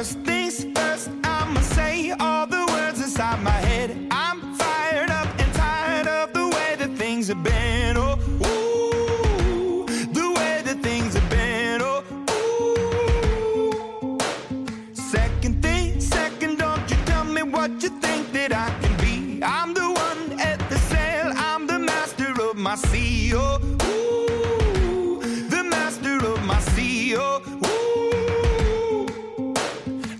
First things first, I'ma say all the words inside my head. I'm fired up and tired of the way that things have been. Oh, ooh, the way that things have been. Oh, ooh. Second thing, second, don't you tell me what you think that I can be. I'm the one at the sail, I'm the master of my sea. Oh,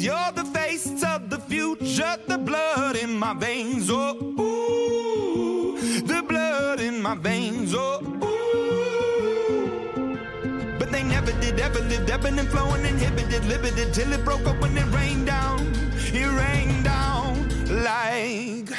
You're the face of the future, the blood in my veins. Oh, ooh, the blood in my veins. Oh, ooh. But they never did, ever lived, ebbing and flowing, inhibited, limited, till it broke up when it rained down. It rained down like.